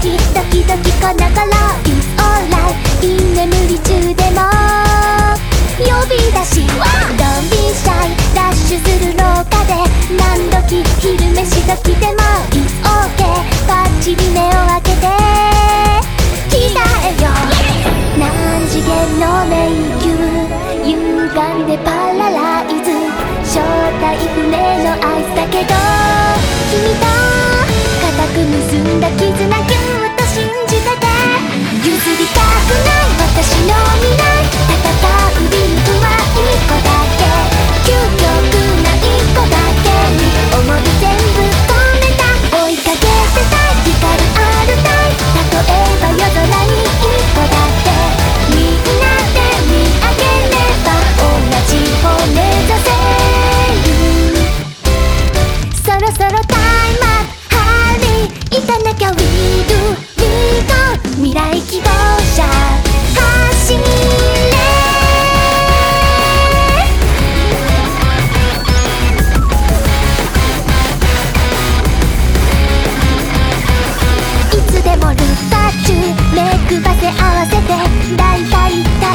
キドキドキこながら合わせて大体